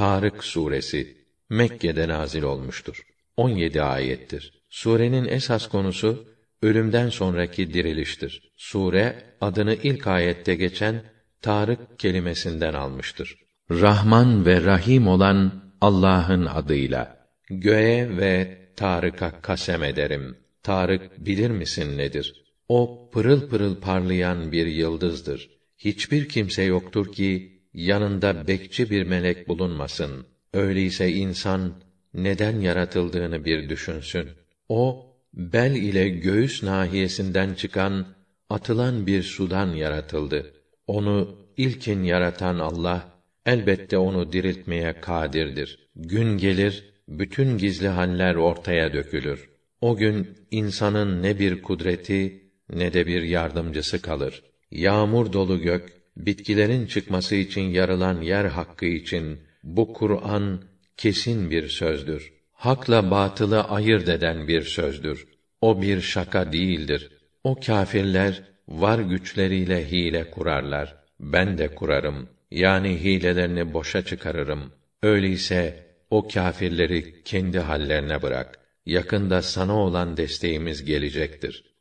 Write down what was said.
Tarık suresi Mekke'de nazil olmuştur. 17 ayettir. Surenin esas konusu ölümden sonraki diriliştir. Sure adını ilk ayette geçen Tarık kelimesinden almıştır. Rahman ve Rahim olan Allah'ın adıyla göğe ve Tarık'a kasem ederim. Tarık bilir misin nedir? O pırıl pırıl parlayan bir yıldızdır. Hiçbir kimse yoktur ki yanında bekçi bir melek bulunmasın. Öyleyse insan neden yaratıldığını bir düşünsün. O bel ile göğüs nahiyesinden çıkan atılan bir sudan yaratıldı. Onu ilkin yaratan Allah elbette onu diriltmeye kadirdir. Gün gelir bütün gizli haller ortaya dökülür. O gün insanın ne bir kudreti ne de bir yardımcısı kalır. Yağmur dolu gök, bitkilerin çıkması için yarılan yer hakkı için bu Kur'an kesin bir sözdür. Hakla batılı ayırt eden bir sözdür. O bir şaka değildir. O kâfirler var güçleriyle hile kurarlar. Ben de kurarım. Yani hilelerini boşa çıkarırım. Öyleyse o kâfirleri kendi hallerine bırak. Yakında sana olan desteğimiz gelecektir.